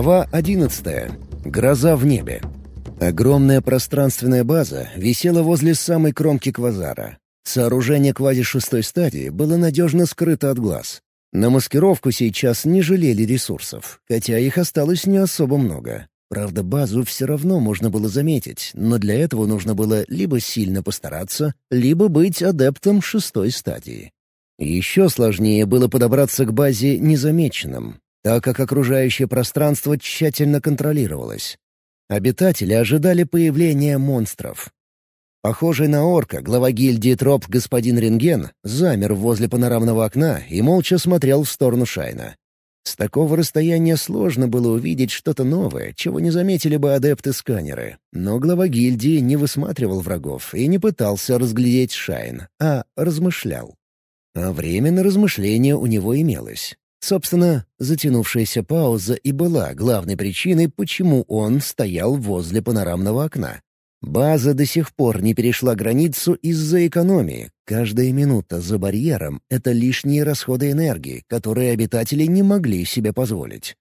Глава 11. Гроза в небе. Огромная пространственная база висела возле самой кромки квазара. Сооружение квази шестой стадии было надежно скрыто от глаз. На маскировку сейчас не жалели ресурсов, хотя их осталось не особо много. Правда, базу все равно можно было заметить, но для этого нужно было либо сильно постараться, либо быть адептом шестой стадии. Еще сложнее было подобраться к базе незамеченным, так как окружающее пространство тщательно контролировалось. Обитатели ожидали появления монстров. Похожий на орка, глава гильдии троп господин Рентген замер возле панорамного окна и молча смотрел в сторону Шайна. С такого расстояния сложно было увидеть что-то новое, чего не заметили бы адепты-сканеры. Но глава гильдии не высматривал врагов и не пытался разглядеть Шайн, а размышлял. А время на размышления у него имелось. Собственно, затянувшаяся пауза и была главной причиной, почему он стоял возле панорамного окна. База до сих пор не перешла границу из-за экономии. Каждая минута за барьером — это лишние расходы энергии, которые обитатели не могли себе позволить.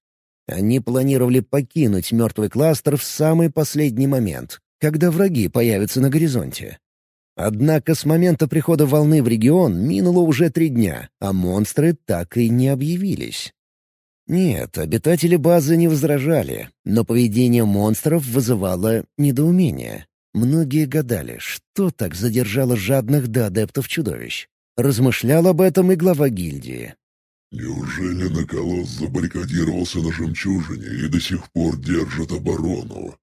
Они планировали покинуть мертвый кластер в самый последний момент, когда враги появятся на горизонте. Однако с момента прихода волны в регион минуло уже три дня, а монстры так и не объявились. Нет, обитатели базы не возражали, но поведение монстров вызывало недоумение. Многие гадали, что так задержало жадных до адептов чудовищ. Размышлял об этом и глава гильдии. «Неужели Наколос забаррикадировался на жемчужине и до сих пор держит оборону?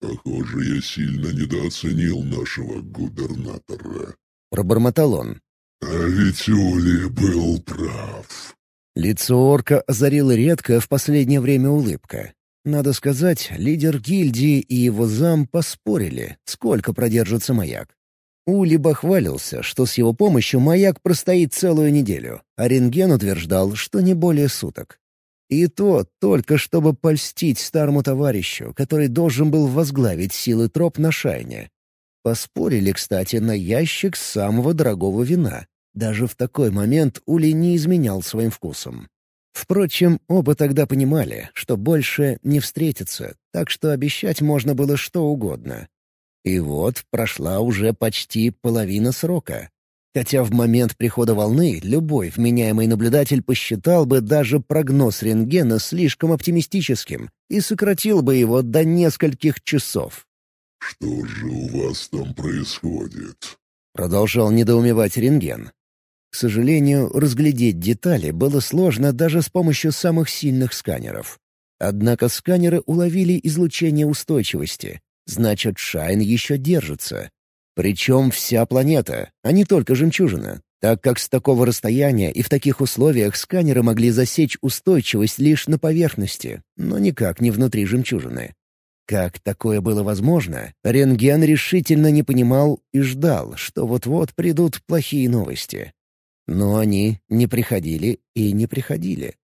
«Похоже, я сильно недооценил нашего губернатора», — пробормотал он. «А ведь Ули был прав». Лицо орка озарила редкая в последнее время улыбка. Надо сказать, лидер гильдии и его зам поспорили, сколько продержится маяк. Ули бахвалился, что с его помощью маяк простоит целую неделю, а рентген утверждал, что не более суток. И то только чтобы польстить старому товарищу, который должен был возглавить силы троп на Шайне. Поспорили, кстати, на ящик самого дорогого вина. Даже в такой момент Ули не изменял своим вкусом. Впрочем, оба тогда понимали, что больше не встретятся, так что обещать можно было что угодно. И вот прошла уже почти половина срока. Хотя в момент прихода волны любой вменяемый наблюдатель посчитал бы даже прогноз рентгена слишком оптимистическим и сократил бы его до нескольких часов. «Что же у вас там происходит?» — продолжал недоумевать рентген. К сожалению, разглядеть детали было сложно даже с помощью самых сильных сканеров. Однако сканеры уловили излучение устойчивости. Значит, Шайн еще держится. Причем вся планета, а не только жемчужина, так как с такого расстояния и в таких условиях сканеры могли засечь устойчивость лишь на поверхности, но никак не внутри жемчужины. Как такое было возможно, рентген решительно не понимал и ждал, что вот-вот придут плохие новости. Но они не приходили и не приходили.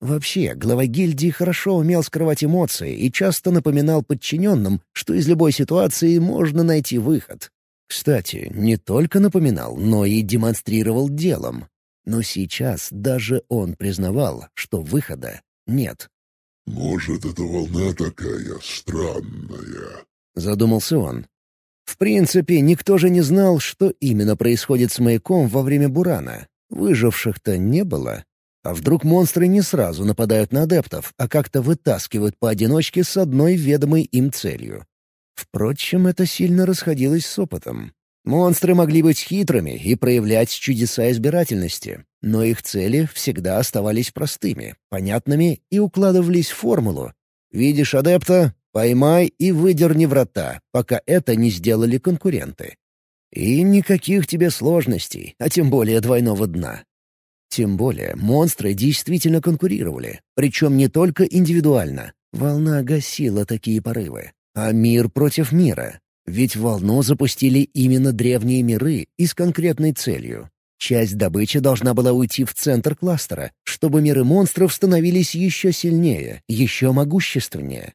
Вообще, глава гильдии хорошо умел скрывать эмоции и часто напоминал подчиненным, что из любой ситуации можно найти выход. Кстати, не только напоминал, но и демонстрировал делом. Но сейчас даже он признавал, что выхода нет. «Может, эта волна такая странная?» — задумался он. В принципе, никто же не знал, что именно происходит с маяком во время бурана. Выживших-то не было. А вдруг монстры не сразу нападают на адептов, а как-то вытаскивают поодиночке с одной ведомой им целью? Впрочем, это сильно расходилось с опытом. Монстры могли быть хитрыми и проявлять чудеса избирательности, но их цели всегда оставались простыми, понятными и укладывались в формулу. «Видишь адепта? Поймай и выдерни врата, пока это не сделали конкуренты». И никаких тебе сложностей, а тем более двойного дна. Тем более монстры действительно конкурировали, причем не только индивидуально. Волна гасила такие порывы а мир против мира. Ведь волну запустили именно древние миры и с конкретной целью. Часть добычи должна была уйти в центр кластера, чтобы миры монстров становились еще сильнее, еще могущественнее.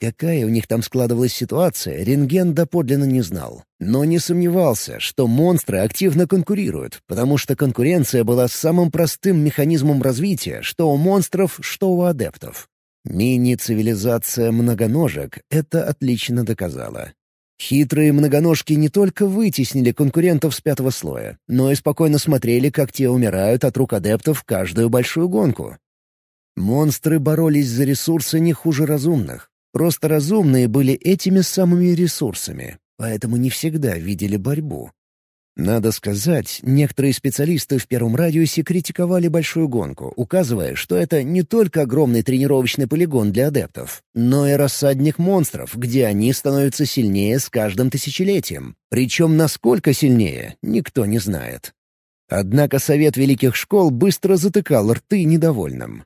Какая у них там складывалась ситуация, рентген доподлинно не знал. Но не сомневался, что монстры активно конкурируют, потому что конкуренция была самым простым механизмом развития что у монстров, что у адептов. Мини-цивилизация многоножек это отлично доказала. Хитрые многоножки не только вытеснили конкурентов с пятого слоя, но и спокойно смотрели, как те умирают от рук адептов каждую большую гонку. Монстры боролись за ресурсы не хуже разумных. Просто разумные были этими самыми ресурсами, поэтому не всегда видели борьбу. Надо сказать, некоторые специалисты в первом радиусе критиковали большую гонку, указывая, что это не только огромный тренировочный полигон для адептов, но и рассадник монстров, где они становятся сильнее с каждым тысячелетием. Причем насколько сильнее, никто не знает. Однако Совет Великих Школ быстро затыкал рты недовольным.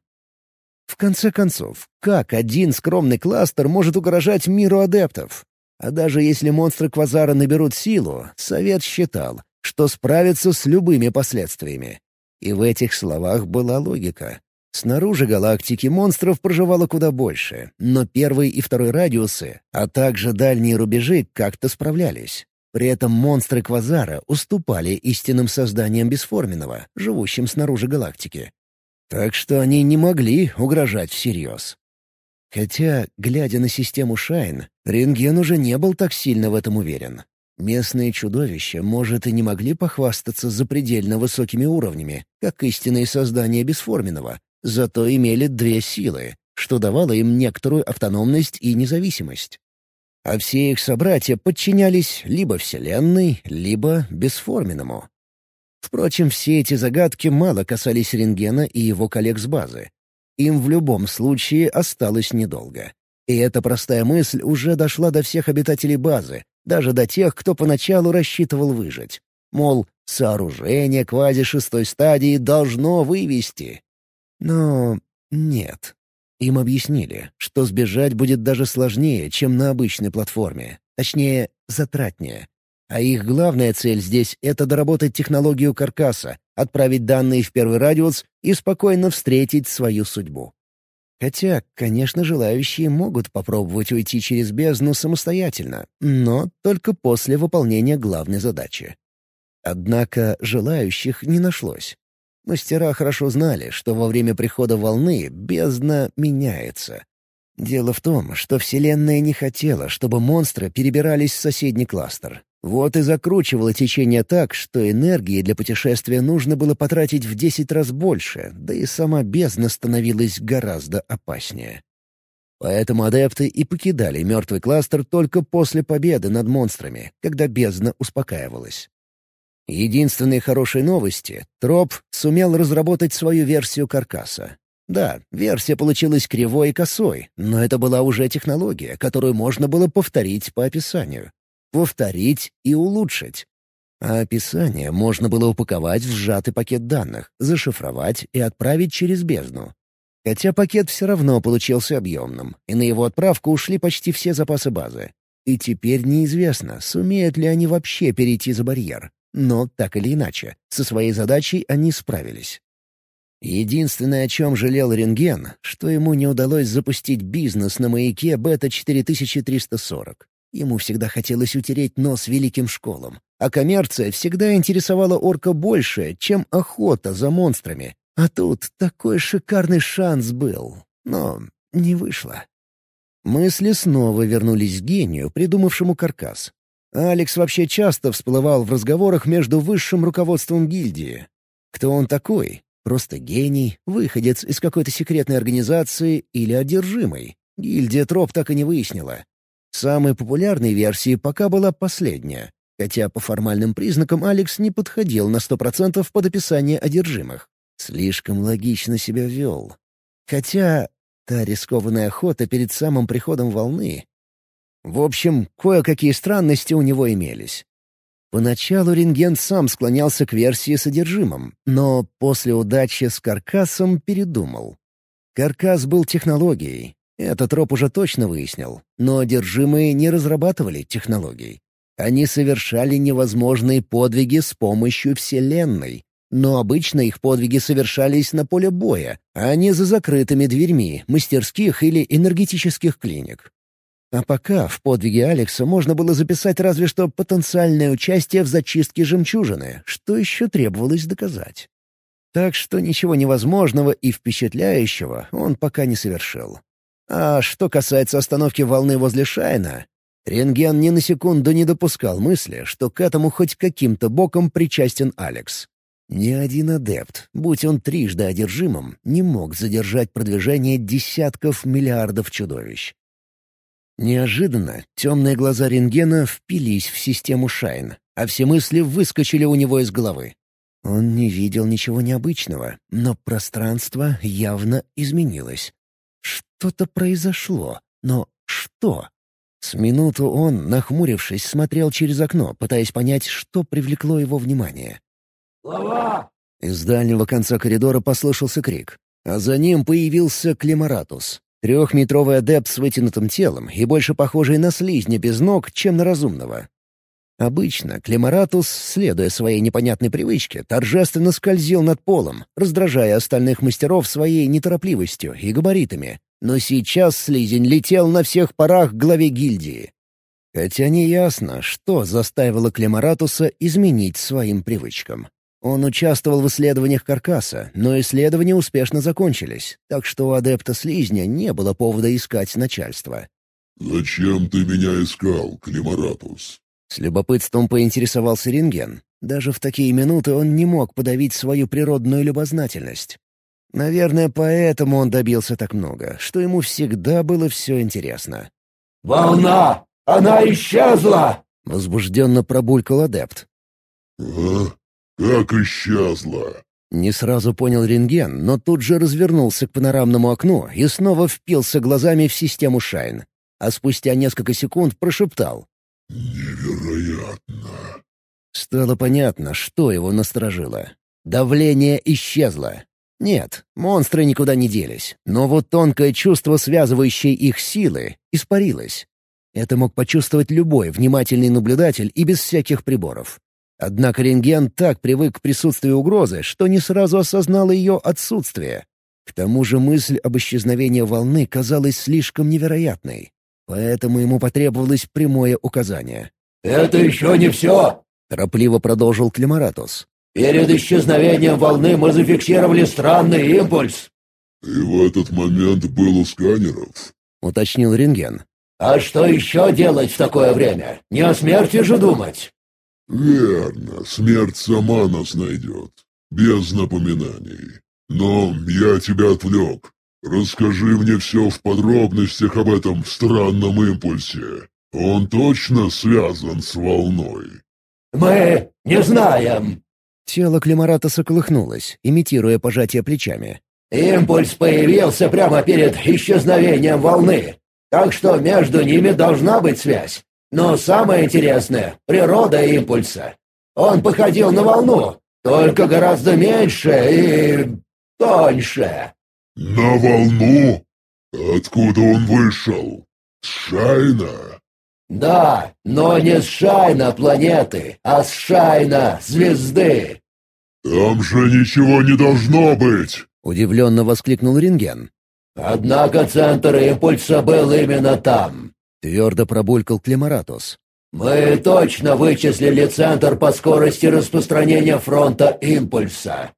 В конце концов, как один скромный кластер может угрожать миру адептов? А даже если монстры Квазара наберут силу, Совет считал, что справится с любыми последствиями. И в этих словах была логика. Снаружи галактики монстров проживало куда больше, но первый и второй радиусы, а также дальние рубежи как-то справлялись. При этом монстры Квазара уступали истинным созданиям Бесформенного, живущим снаружи галактики. Так что они не могли угрожать всерьез. Хотя, глядя на систему Шайн, рентген уже не был так сильно в этом уверен. Местные чудовища, может, и не могли похвастаться запредельно высокими уровнями, как истинные создания бесформенного, зато имели две силы, что давало им некоторую автономность и независимость. А все их собратья подчинялись либо Вселенной, либо бесформенному. Впрочем, все эти загадки мало касались рентгена и его коллег с базы, им в любом случае осталось недолго. И эта простая мысль уже дошла до всех обитателей базы, даже до тех, кто поначалу рассчитывал выжить. Мол, сооружение квази-шестой стадии должно вывести. Но нет. Им объяснили, что сбежать будет даже сложнее, чем на обычной платформе. Точнее, затратнее. А их главная цель здесь — это доработать технологию каркаса, отправить данные в первый радиус и спокойно встретить свою судьбу. Хотя, конечно, желающие могут попробовать уйти через бездну самостоятельно, но только после выполнения главной задачи. Однако желающих не нашлось. Мастера хорошо знали, что во время прихода волны бездна меняется. Дело в том, что Вселенная не хотела, чтобы монстры перебирались в соседний кластер, вот и закручивало течение так, что энергии для путешествия нужно было потратить в десять раз больше, да и сама бездна становилась гораздо опаснее. Поэтому адепты и покидали мертвый кластер только после победы над монстрами, когда бездна успокаивалась. Единственные хорошие новости — Троп сумел разработать свою версию каркаса. Да, версия получилась кривой и косой, но это была уже технология, которую можно было повторить по описанию повторить и улучшить. А описание можно было упаковать в сжатый пакет данных, зашифровать и отправить через бездну. Хотя пакет все равно получился объемным, и на его отправку ушли почти все запасы базы. И теперь неизвестно, сумеют ли они вообще перейти за барьер. Но, так или иначе, со своей задачей они справились. Единственное, о чем жалел Рентген, что ему не удалось запустить бизнес на маяке Бета-4340. Ему всегда хотелось утереть нос великим школам, а коммерция всегда интересовала орка больше, чем охота за монстрами. А тут такой шикарный шанс был, но не вышло. Мысли снова вернулись к гению, придумавшему каркас. Алекс вообще часто всплывал в разговорах между высшим руководством гильдии. Кто он такой? Просто гений, выходец из какой-то секретной организации или одержимый? Гильдия Троп так и не выяснила. Самой популярной версией пока была последняя, хотя по формальным признакам Алекс не подходил на сто процентов под описание одержимых. Слишком логично себя вел. Хотя та рискованная охота перед самым приходом волны... В общем, кое-какие странности у него имелись. Поначалу рентген сам склонялся к версии с одержимым, но после удачи с каркасом передумал. Каркас был технологией, этот троп уже точно выяснил, но одержимые не разрабатывали технологий. Они совершали невозможные подвиги с помощью Вселенной, но обычно их подвиги совершались на поле боя, а не за закрытыми дверьми мастерских или энергетических клиник. А пока в подвиге Алекса можно было записать разве что потенциальное участие в зачистке жемчужины, что еще требовалось доказать. Так что ничего невозможного и впечатляющего он пока не совершил. А что касается остановки волны возле Шайна, рентген ни на секунду не допускал мысли, что к этому хоть каким-то боком причастен Алекс. Ни один адепт, будь он трижды одержимым, не мог задержать продвижение десятков миллиардов чудовищ. Неожиданно темные глаза рентгена впились в систему Шайн, а все мысли выскочили у него из головы. Он не видел ничего необычного, но пространство явно изменилось. Что-то произошло, но что? С минуту он, нахмурившись, смотрел через окно, пытаясь понять, что привлекло его внимание. «Глава!» Из дальнего конца коридора послышался крик, а за ним появился Климаратус. Трехметровый адепт с вытянутым телом и больше похожий на слизня без ног, чем на разумного. Обычно Климаратус, следуя своей непонятной привычке, торжественно скользил над полом, раздражая остальных мастеров своей неторопливостью и габаритами. Но сейчас слизень летел на всех парах к главе гильдии. Хотя неясно, что заставило Климаратуса изменить своим привычкам. Он участвовал в исследованиях каркаса, но исследования успешно закончились, так что у адепта слизня не было повода искать начальство. «Зачем ты меня искал, Климаратус?» С любопытством поинтересовался рентген. Даже в такие минуты он не мог подавить свою природную любознательность. Наверное, поэтому он добился так много, что ему всегда было все интересно. «Волна! Она исчезла!» — возбужденно пробулькал адепт. «А? Как исчезла?» Не сразу понял рентген, но тут же развернулся к панорамному окну и снова впился глазами в систему Шайн. А спустя несколько секунд прошептал. «Невероятно!» Стало понятно, что его насторожило. Давление исчезло. Нет, монстры никуда не делись, но вот тонкое чувство, связывающее их силы, испарилось. Это мог почувствовать любой внимательный наблюдатель и без всяких приборов. Однако рентген так привык к присутствию угрозы, что не сразу осознал ее отсутствие. К тому же мысль об исчезновении волны казалась слишком невероятной. Поэтому ему потребовалось прямое указание. «Это еще не все!» — торопливо продолжил Климаратус. «Перед исчезновением волны мы зафиксировали странный импульс». «И в этот момент был у сканеров?» — уточнил рентген. «А что еще делать в такое время? Не о смерти же думать!» «Верно, смерть сама нас найдет, без напоминаний. Но я тебя отвлек. Расскажи мне все в подробностях об этом странном импульсе. Он точно связан с волной?» «Мы не знаем». Тело Климарата соколыхнулось, имитируя пожатие плечами. «Импульс появился прямо перед исчезновением волны, так что между ними должна быть связь. Но самое интересное — природа импульса. Он походил на волну, только гораздо меньше и... тоньше. «На волну? Откуда он вышел? Шайна?» «Да, но не с Шайна планеты, а с Шайна звезды». «Там же ничего не должно быть!» — удивленно воскликнул рентген. «Однако центр импульса был именно там. Твердо пробулькал Климаратус. «Мы точно вычислили центр по скорости распространения фронта импульса».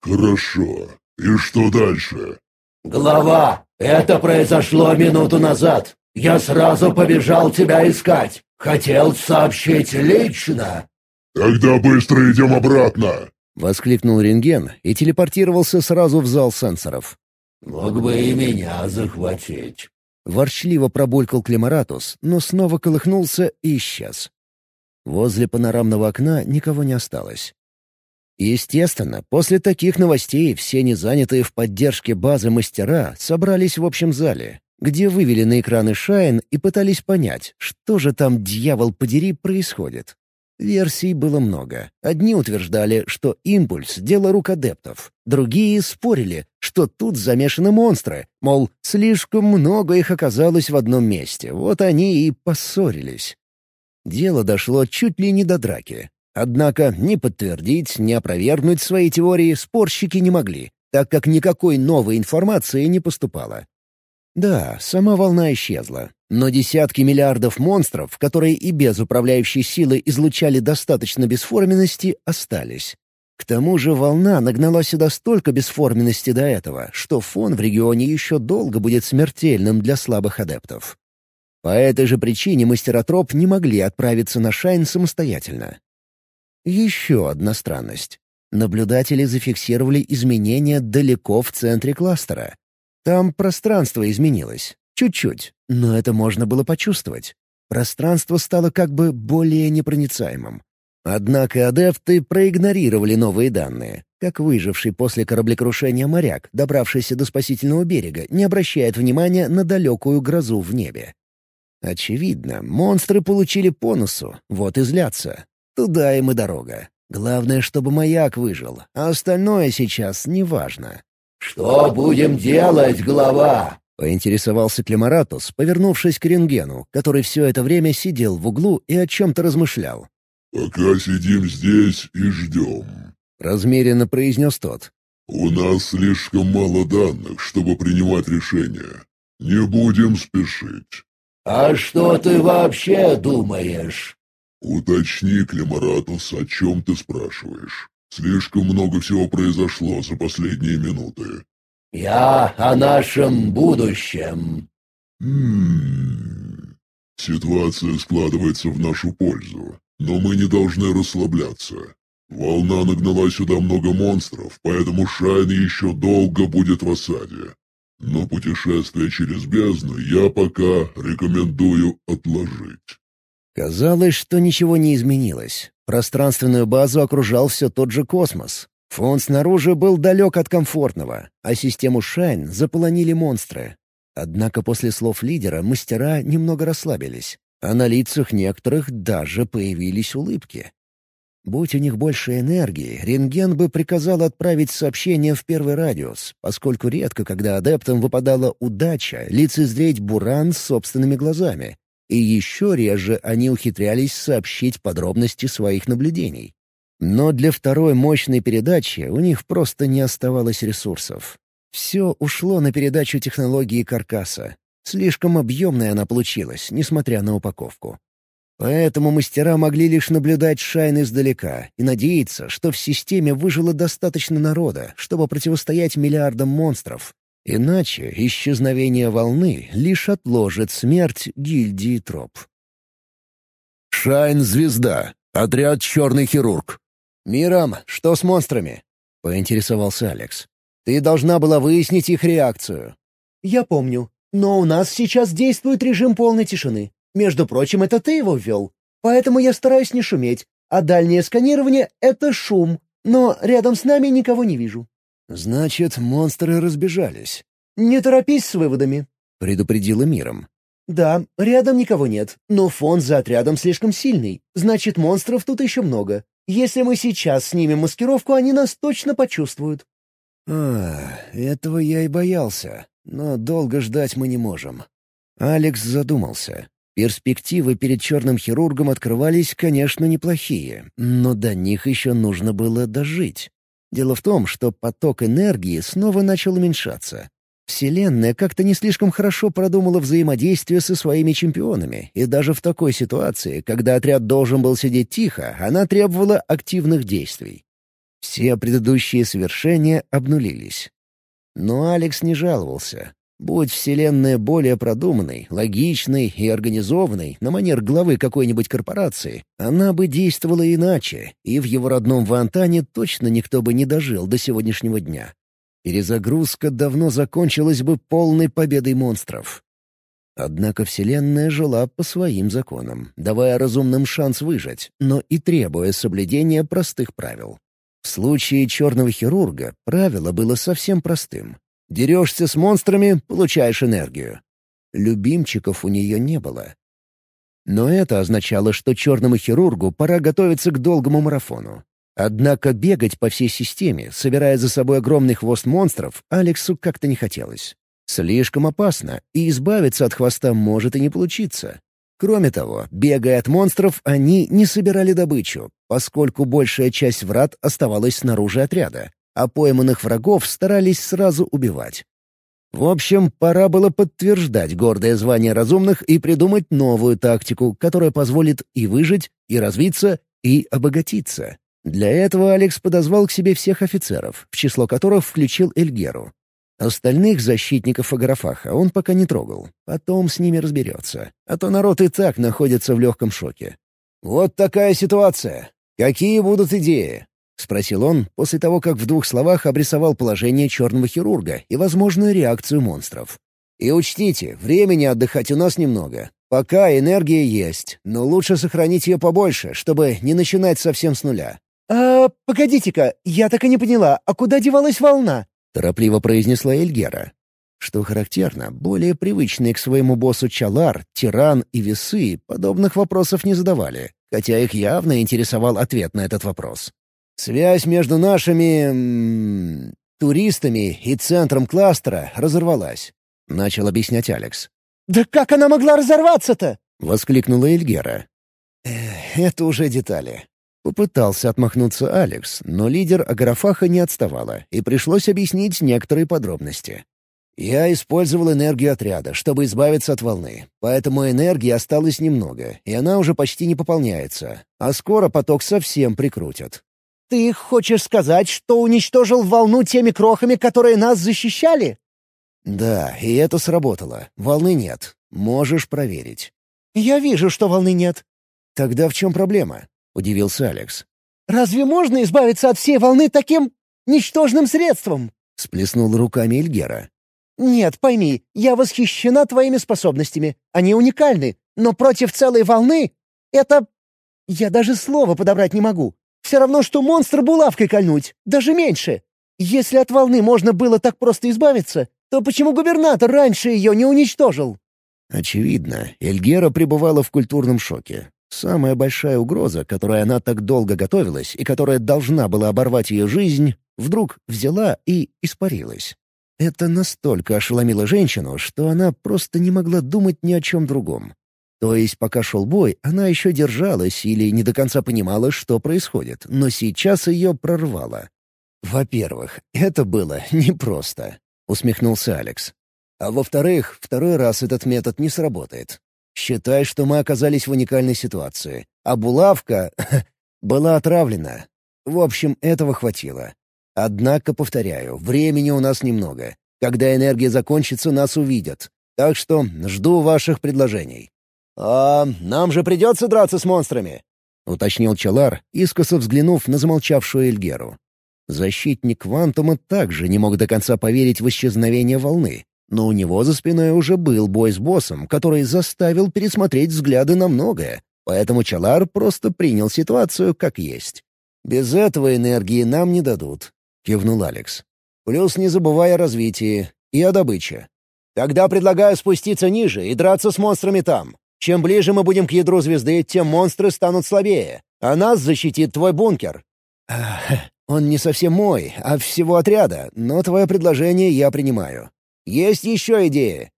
«Хорошо. И что дальше?» «Глава, это произошло минуту назад. Я сразу побежал тебя искать. Хотел сообщить лично». «Тогда быстро идем обратно!» — воскликнул рентген и телепортировался сразу в зал сенсоров. «Мог бы и меня захватить». Ворчливо пробулькал Климаратус, но снова колыхнулся и исчез. Возле панорамного окна никого не осталось. Естественно, после таких новостей все незанятые в поддержке базы мастера собрались в общем зале, где вывели на экраны Шайн и пытались понять, что же там, дьявол подери, происходит. Версий было много. Одни утверждали, что импульс — дело рук адептов. Другие спорили, что тут замешаны монстры, мол, слишком много их оказалось в одном месте, вот они и поссорились. Дело дошло чуть ли не до драки. Однако ни подтвердить, ни опровергнуть свои теории спорщики не могли, так как никакой новой информации не поступало. Да, сама волна исчезла, но десятки миллиардов монстров, которые и без управляющей силы излучали достаточно бесформенности, остались. К тому же волна нагнала сюда столько бесформенности до этого, что фон в регионе еще долго будет смертельным для слабых адептов. По этой же причине мастеротроп не могли отправиться на Шайн самостоятельно. Еще одна странность. Наблюдатели зафиксировали изменения далеко в центре кластера. Там пространство изменилось. Чуть-чуть, но это можно было почувствовать. Пространство стало как бы более непроницаемым. Однако адепты проигнорировали новые данные, как выживший после кораблекрушения моряк, добравшийся до спасительного берега, не обращает внимания на далекую грозу в небе. Очевидно, монстры получили по вот и злятся. Туда им и дорога. Главное, чтобы маяк выжил, а остальное сейчас неважно. «Что будем делать, глава?» — поинтересовался Климаратус, повернувшись к рентгену, который все это время сидел в углу и о чем-то размышлял. «Пока сидим здесь и ждем», — размеренно произнес тот. «У нас слишком мало данных, чтобы принимать решения. Не будем спешить». «А что ты вообще думаешь?» «Уточни, Климаратус, о чем ты спрашиваешь. Слишком много всего произошло за последние минуты». «Я о нашем будущем». «Ммм... Ситуация складывается в нашу пользу. Но мы не должны расслабляться. Волна нагнала сюда много монстров, поэтому Шайн еще долго будет в осаде. Но путешествие через бездну я пока рекомендую отложить. Казалось, что ничего не изменилось. Пространственную базу окружал все тот же космос. Фон снаружи был далек от комфортного, а систему Шайн заполонили монстры. Однако после слов лидера мастера немного расслабились а на лицах некоторых даже появились улыбки. Будь у них больше энергии, рентген бы приказал отправить сообщение в первый радиус, поскольку редко, когда адептам выпадала удача лицезреть Буран собственными глазами, и еще реже они ухитрялись сообщить подробности своих наблюдений. Но для второй мощной передачи у них просто не оставалось ресурсов. Все ушло на передачу технологии каркаса, Слишком объемная она получилась, несмотря на упаковку. Поэтому мастера могли лишь наблюдать Шайн издалека и надеяться, что в системе выжило достаточно народа, чтобы противостоять миллиардам монстров. Иначе исчезновение волны лишь отложит смерть гильдии троп. «Шайн-звезда. Отряд «Черный хирург». «Мирам, что с монстрами?» — поинтересовался Алекс. «Ты должна была выяснить их реакцию». «Я помню. Но у нас сейчас действует режим полной тишины. Между прочим, это ты его ввел. Поэтому я стараюсь не шуметь. А дальнее сканирование — это шум. Но рядом с нами никого не вижу». «Значит, монстры разбежались». «Не торопись с выводами», — предупредила миром. «Да, рядом никого нет, но фон за отрядом слишком сильный. Значит, монстров тут еще много. Если мы сейчас снимем маскировку, они нас точно почувствуют». «А, этого я и боялся. Но долго ждать мы не можем. Алекс задумался. Перспективы перед черным хирургом открывались, конечно, неплохие, но до них еще нужно было дожить. Дело в том, что поток энергии снова начал уменьшаться. Вселенная как-то не слишком хорошо продумала взаимодействие со своими чемпионами, и даже в такой ситуации, когда отряд должен был сидеть тихо, она требовала активных действий. Все предыдущие совершения обнулились. Но Алекс не жаловался. Будь Вселенная более продуманной, логичной и организованной, на манер главы какой-нибудь корпорации, она бы действовала иначе, и в его родном Вантане точно никто бы не дожил до сегодняшнего дня. Перезагрузка давно закончилась бы полной победой монстров. Однако Вселенная жила по своим законам, давая разумным шанс выжить, но и требуя соблюдения простых правил. В случае черного хирурга правило было совсем простым. Дерешься с монстрами — получаешь энергию. Любимчиков у нее не было. Но это означало, что черному хирургу пора готовиться к долгому марафону. Однако бегать по всей системе, собирая за собой огромный хвост монстров, Алексу как-то не хотелось. Слишком опасно, и избавиться от хвоста может и не получиться. Кроме того, бегая от монстров, они не собирали добычу, поскольку большая часть врат оставалась снаружи отряда, а пойманных врагов старались сразу убивать. В общем, пора было подтверждать гордое звание разумных и придумать новую тактику, которая позволит и выжить, и развиться, и обогатиться. Для этого Алекс подозвал к себе всех офицеров, в число которых включил Эльгеру. Остальных защитников Аграфаха он пока не трогал. Потом с ними разберется. А то народ и так находится в легком шоке. «Вот такая ситуация. Какие будут идеи?» — спросил он после того, как в двух словах обрисовал положение черного хирурга и возможную реакцию монстров. «И учтите, времени отдыхать у нас немного. Пока энергия есть, но лучше сохранить ее побольше, чтобы не начинать совсем с нуля». «А, погодите-ка, я так и не поняла, а куда девалась волна?» — торопливо произнесла Эльгера. Что характерно, более привычные к своему боссу Чалар, Тиран и Весы подобных вопросов не задавали, хотя их явно интересовал ответ на этот вопрос. Связь между нашими... М -м, туристами и центром кластера разорвалась. — начал объяснять Алекс. «Да как она могла разорваться-то?» — воскликнула Эльгера. «Это уже детали». Попытался отмахнуться Алекс, но лидер Агарафаха не отставала, и пришлось объяснить некоторые подробности. «Я использовал энергию отряда, чтобы избавиться от волны, поэтому энергии осталось немного, и она уже почти не пополняется, а скоро поток совсем прикрутят». «Ты хочешь сказать, что уничтожил волну теми крохами, которые нас защищали?» «Да, и это сработало. Волны нет. Можешь проверить». «Я вижу, что волны нет». «Тогда в чем проблема?» — удивился Алекс. «Разве можно избавиться от всей волны таким ничтожным средством?» — сплеснул руками Эльгера. «Нет, пойми, я восхищена твоими способностями. Они уникальны, но против целой волны — это... Я даже слова подобрать не могу. Все равно, что монстр булавкой кольнуть, даже меньше. Если от волны можно было так просто избавиться, то почему губернатор раньше ее не уничтожил?» Очевидно, Эльгера пребывала в культурном шоке. Самая большая угроза, которой она так долго готовилась и которая должна была оборвать ее жизнь, вдруг взяла и испарилась. Это настолько ошеломило женщину, что она просто не могла думать ни о чем другом. То есть, пока шел бой, она еще держалась или не до конца понимала, что происходит, но сейчас ее прорвало. Во-первых, это было непросто. — усмехнулся Алекс. «А во-вторых, второй раз этот метод не сработает. Считай, что мы оказались в уникальной ситуации, а булавка была отравлена. В общем, этого хватило. Однако, повторяю, времени у нас немного. Когда энергия закончится, нас увидят. Так что жду ваших предложений». «А нам же придется драться с монстрами?» — уточнил Чалар, искоса взглянув на замолчавшую Эльгеру. Защитник Квантума также не мог до конца поверить в исчезновение волны, но у него за спиной уже был бой с боссом, который заставил пересмотреть взгляды на многое, поэтому Чалар просто принял ситуацию как есть. «Без этого энергии нам не дадут», — кивнул Алекс. «Плюс не забывая о развитии и о добыче. Тогда предлагаю спуститься ниже и драться с монстрами там. Чем ближе мы будем к ядру звезды, тем монстры станут слабее, а нас защитит твой бункер». Он не совсем мой, а всего отряда, но твое предложение я принимаю. Есть еще идеи?»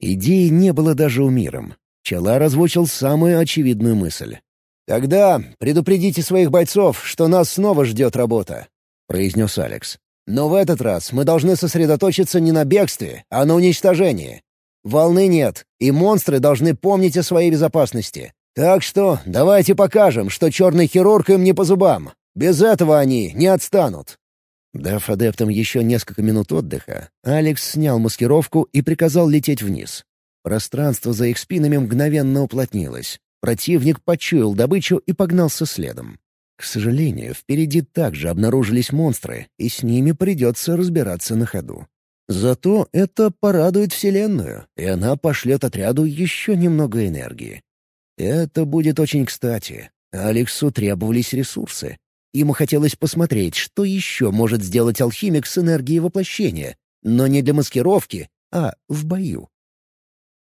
Идеи не было даже у миром. Чала озвучил самую очевидную мысль. «Тогда предупредите своих бойцов, что нас снова ждет работа», — произнес Алекс. «Но в этот раз мы должны сосредоточиться не на бегстве, а на уничтожении. Волны нет, и монстры должны помнить о своей безопасности. Так что давайте покажем, что черный хирург им не по зубам. Без этого они не отстанут». Дав адептам еще несколько минут отдыха, Алекс снял маскировку и приказал лететь вниз. Пространство за их спинами мгновенно уплотнилось. Противник почуял добычу и погнался следом. К сожалению, впереди также обнаружились монстры, и с ними придется разбираться на ходу. Зато это порадует Вселенную, и она пошлет отряду еще немного энергии. Это будет очень кстати. Алексу требовались ресурсы, Ему хотелось посмотреть, что еще может сделать алхимик с энергией воплощения, но не для маскировки, а в бою.